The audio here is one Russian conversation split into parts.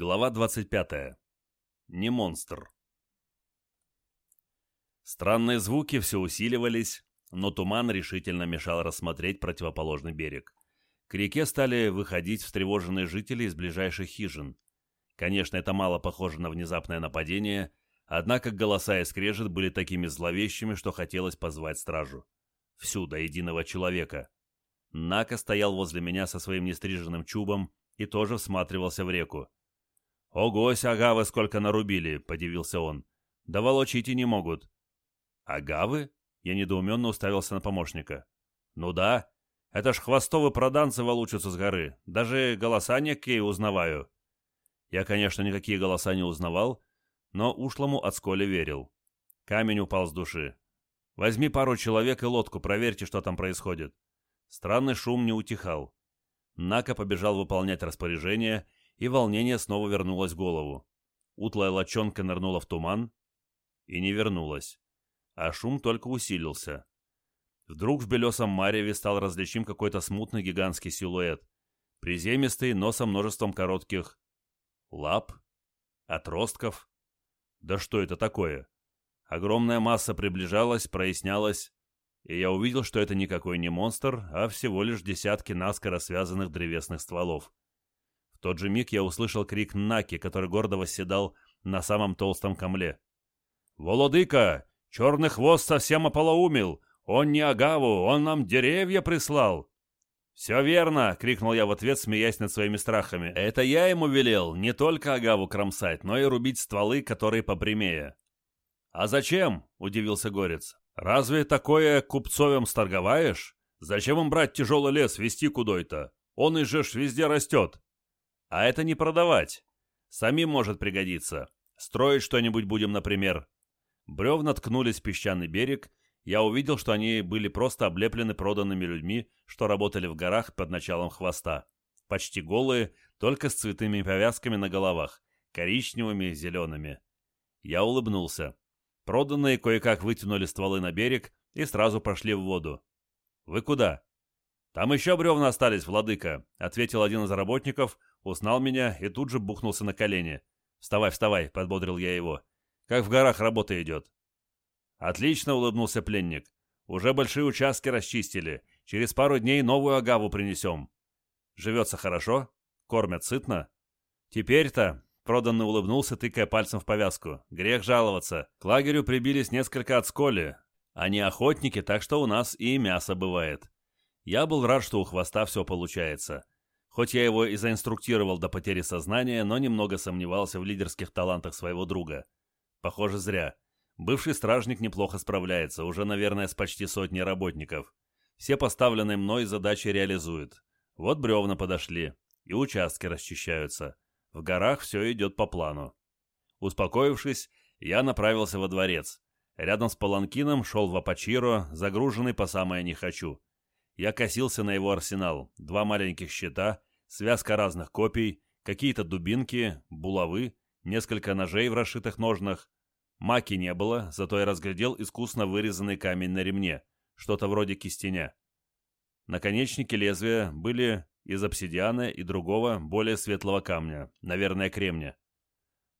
Глава 25. Не монстр. Странные звуки все усиливались, но туман решительно мешал рассмотреть противоположный берег. К реке стали выходить встревоженные жители из ближайших хижин. Конечно, это мало похоже на внезапное нападение, однако голоса и скрежет были такими зловещими, что хотелось позвать стражу. Всю до единого человека. Нака стоял возле меня со своим нестриженным чубом и тоже всматривался в реку. «Огось, агавы сколько нарубили!» — подивился он. «Да волочить и не могут». «Агавы?» — я недоуменно уставился на помощника. «Ну да. Это ж хвостовые проданцы волочатся с горы. Даже голоса некие узнаваю». Я, конечно, никакие голоса не узнавал, но ушлому от сколи верил. Камень упал с души. «Возьми пару человек и лодку, проверьте, что там происходит». Странный шум не утихал. Нака побежал выполнять распоряжение — и волнение снова вернулось в голову. Утлая лочонка нырнула в туман и не вернулась, а шум только усилился. Вдруг в белесом мареве стал различим какой-то смутный гигантский силуэт, приземистый, но со множеством коротких лап, отростков. Да что это такое? Огромная масса приближалась, прояснялась, и я увидел, что это никакой не монстр, а всего лишь десятки наскоро связанных древесных стволов. В тот же миг я услышал крик Наки, который гордо восседал на самом толстом камле. «Володыка! Черный хвост совсем ополоумил! Он не Агаву, он нам деревья прислал!» «Все верно!» — крикнул я в ответ, смеясь над своими страхами. «Это я ему велел не только Агаву кромсать, но и рубить стволы, которые попрямее». «А зачем?» — удивился Горец. «Разве такое купцовем сторговаешь? Зачем им брать тяжелый лес, вести кудой-то? Он и же ж везде растет. А это не продавать. Самим может пригодиться. Строить что-нибудь будем, например. Бревна ткнулись в песчаный берег. Я увидел, что они были просто облеплены проданными людьми, что работали в горах под началом хвоста. Почти голые, только с цветными повязками на головах, коричневыми зелеными. Я улыбнулся. Проданные кое-как вытянули стволы на берег и сразу пошли в воду. «Вы куда?» «Там еще бревна остались, владыка», — ответил один из работников, узнал меня и тут же бухнулся на колени. «Вставай, вставай», — подбодрил я его. «Как в горах работа идет». «Отлично», — улыбнулся пленник. «Уже большие участки расчистили. Через пару дней новую агаву принесем». «Живется хорошо? Кормят сытно?» «Теперь-то», — проданный улыбнулся, тыкая пальцем в повязку, — «грех жаловаться. К лагерю прибились несколько отсколи. Они охотники, так что у нас и мясо бывает». Я был рад, что у хвоста все получается. Хоть я его и заинструктировал до потери сознания, но немного сомневался в лидерских талантах своего друга. Похоже, зря. Бывший стражник неплохо справляется, уже, наверное, с почти сотней работников. Все поставленные мной задачи реализует. Вот бревна подошли, и участки расчищаются. В горах все идет по плану. Успокоившись, я направился во дворец. Рядом с паланкином шел Вапачиро, загруженный по самое «не хочу». Я косился на его арсенал. Два маленьких щита, связка разных копий, какие-то дубинки, булавы, несколько ножей в расшитых ножнах. Маки не было, зато я разглядел искусно вырезанный камень на ремне, что-то вроде кистеня. Наконечники лезвия были из обсидиана и другого, более светлого камня, наверное, кремня.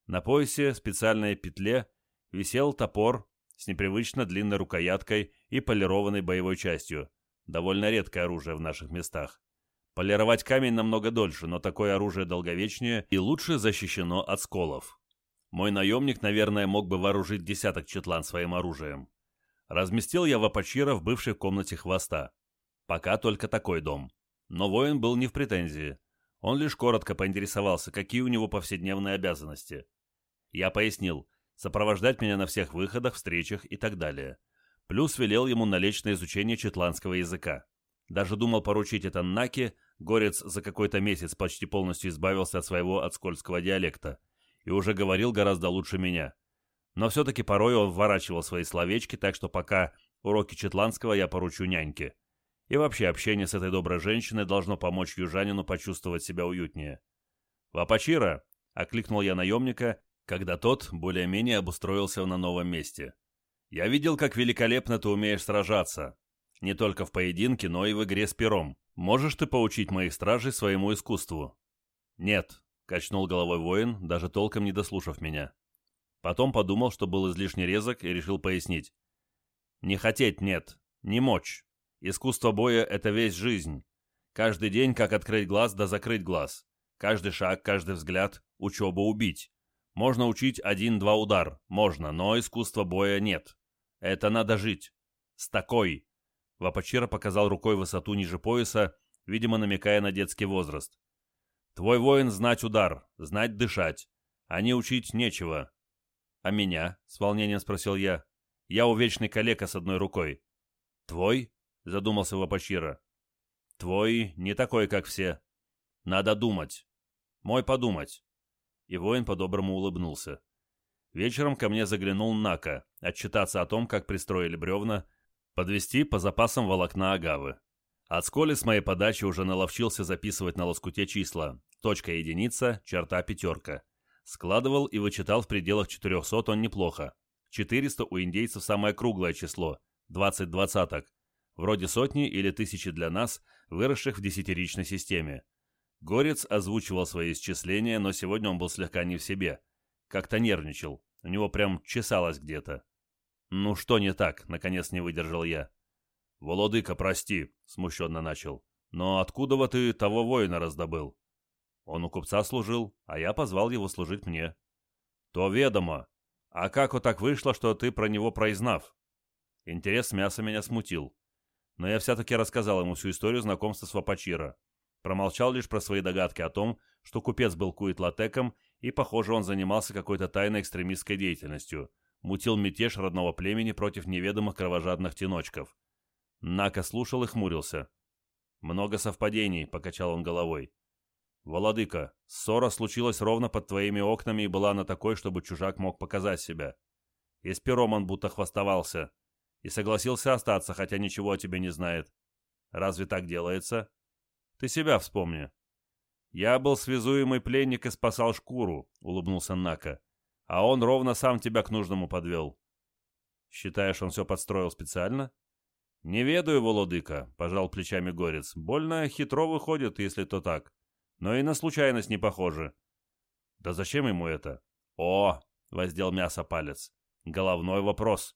На поясе, специальной петле, висел топор с непривычно длинной рукояткой и полированной боевой частью. Довольно редкое оружие в наших местах. Полировать камень намного дольше, но такое оружие долговечнее и лучше защищено от сколов. Мой наемник, наверное, мог бы вооружить десяток четлан своим оружием. Разместил я Вапачира в бывшей комнате хвоста. Пока только такой дом. Но воин был не в претензии. Он лишь коротко поинтересовался, какие у него повседневные обязанности. Я пояснил, сопровождать меня на всех выходах, встречах и так далее. Плюс велел ему налечь на изучение четландского языка. Даже думал поручить это Наке, Горец за какой-то месяц почти полностью избавился от своего отскольского диалекта и уже говорил гораздо лучше меня. Но все-таки порой он вворачивал свои словечки, так что пока уроки четландского я поручу няньке. И вообще общение с этой доброй женщиной должно помочь южанину почувствовать себя уютнее. «Вапачира!» — окликнул я наемника, когда тот более-менее обустроился на новом месте. «Я видел, как великолепно ты умеешь сражаться. Не только в поединке, но и в игре с пером. Можешь ты поучить моих стражей своему искусству?» «Нет», — качнул головой воин, даже толком не дослушав меня. Потом подумал, что был излишне резок и решил пояснить. «Не хотеть нет, не мочь. Искусство боя — это весь жизнь. Каждый день как открыть глаз да закрыть глаз. Каждый шаг, каждый взгляд — учеба убить. Можно учить один-два удар, можно, но искусства боя нет. Это надо жить. С такой. Вапачира показал рукой высоту ниже пояса, видимо, намекая на детский возраст. Твой воин знать удар, знать дышать. А не учить нечего. А меня? С волнением спросил я. Я увечный калека с одной рукой. Твой? Задумался Вапачира. Твой не такой, как все. Надо думать. Мой подумать и воин по-доброму улыбнулся. Вечером ко мне заглянул Нака, отчитаться о том, как пристроили бревна, подвести по запасам волокна агавы. От сколи с моей подачи уже наловчился записывать на лоскуте числа. Точка единица, черта пятерка. Складывал и вычитал в пределах 400 он неплохо. 400 у индейцев самое круглое число, 20 двадцаток. Вроде сотни или тысячи для нас, выросших в десятиричной системе. Горец озвучивал свои исчисления, но сегодня он был слегка не в себе. Как-то нервничал. У него прям чесалось где-то. «Ну что не так?» — наконец не выдержал я. «Володыка, прости», — смущенно начал. «Но откуда ты того воина раздобыл?» Он у купца служил, а я позвал его служить мне. «То ведомо. А как вот так вышло, что ты про него произнав?» Интерес мяса меня смутил. Но я все-таки рассказал ему всю историю знакомства с Вапачира. Промолчал лишь про свои догадки о том, что купец был куитлатеком, и, похоже, он занимался какой-то тайной экстремистской деятельностью, мутил мятеж родного племени против неведомых кровожадных теночков. Нака слушал и хмурился. «Много совпадений», — покачал он головой. «Володыка, ссора случилась ровно под твоими окнами и была на такой, чтобы чужак мог показать себя. И с пером он будто хвостовался. И согласился остаться, хотя ничего о тебе не знает. Разве так делается?» Ты себя вспомни. Я был связуемый пленник и спасал шкуру, улыбнулся Нака. А он ровно сам тебя к нужному подвел. Считаешь, он все подстроил специально? Не ведаю, Володыка, пожал плечами Горец. Больно хитро выходит, если то так. Но и на случайность не похоже. Да зачем ему это? О, воздел мясо палец. Головной вопрос.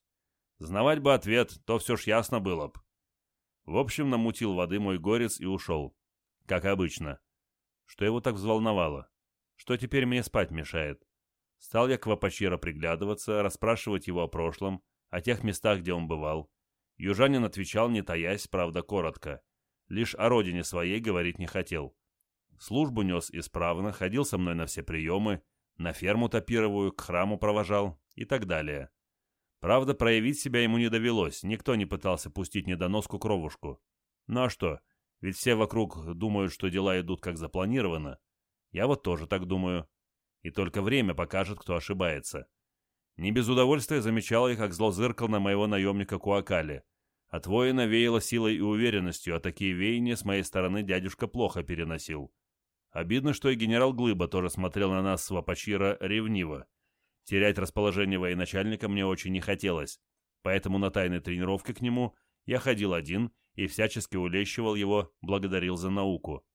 Знавать бы ответ, то все ж ясно было б. В общем, намутил воды мой горец и ушел. Как обычно. Что его так взволновало? Что теперь мне спать мешает? Стал я к Вапачира приглядываться, расспрашивать его о прошлом, о тех местах, где он бывал. Южанин отвечал, не таясь, правда, коротко. Лишь о родине своей говорить не хотел. Службу нес исправно, ходил со мной на все приемы, на ферму топировую, к храму провожал и так далее. Правда, проявить себя ему не довелось, никто не пытался пустить недоноску кровушку. Ну а что, ведь все вокруг думают, что дела идут как запланировано. Я вот тоже так думаю. И только время покажет, кто ошибается. Не без удовольствия замечал я, как зло зыркал на моего наемника Куакали. От воина веяло силой и уверенностью, а такие веяния с моей стороны дядюшка плохо переносил. Обидно, что и генерал Глыба тоже смотрел на нас с Вапачира ревниво. Терять расположение военачальника мне очень не хотелось, поэтому на тайной тренировке к нему я ходил один и всячески улещивал его, благодарил за науку.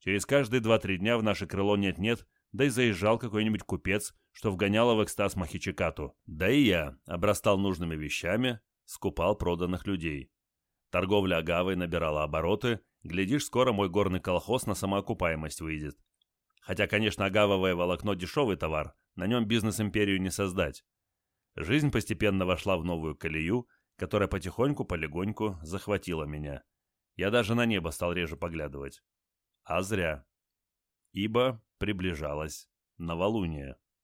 Через каждые два-три дня в наше крыло нет-нет, да и заезжал какой-нибудь купец, что вгоняло в экстаз Махичикату. Да и я обрастал нужными вещами, скупал проданных людей. Торговля агавой набирала обороты, глядишь, скоро мой горный колхоз на самоокупаемость выйдет. Хотя, конечно, агавовое волокно дешевый товар, на нем бизнес-империю не создать. Жизнь постепенно вошла в новую колею, которая потихоньку-полегоньку захватила меня. Я даже на небо стал реже поглядывать. А зря. Ибо приближалась новолуние.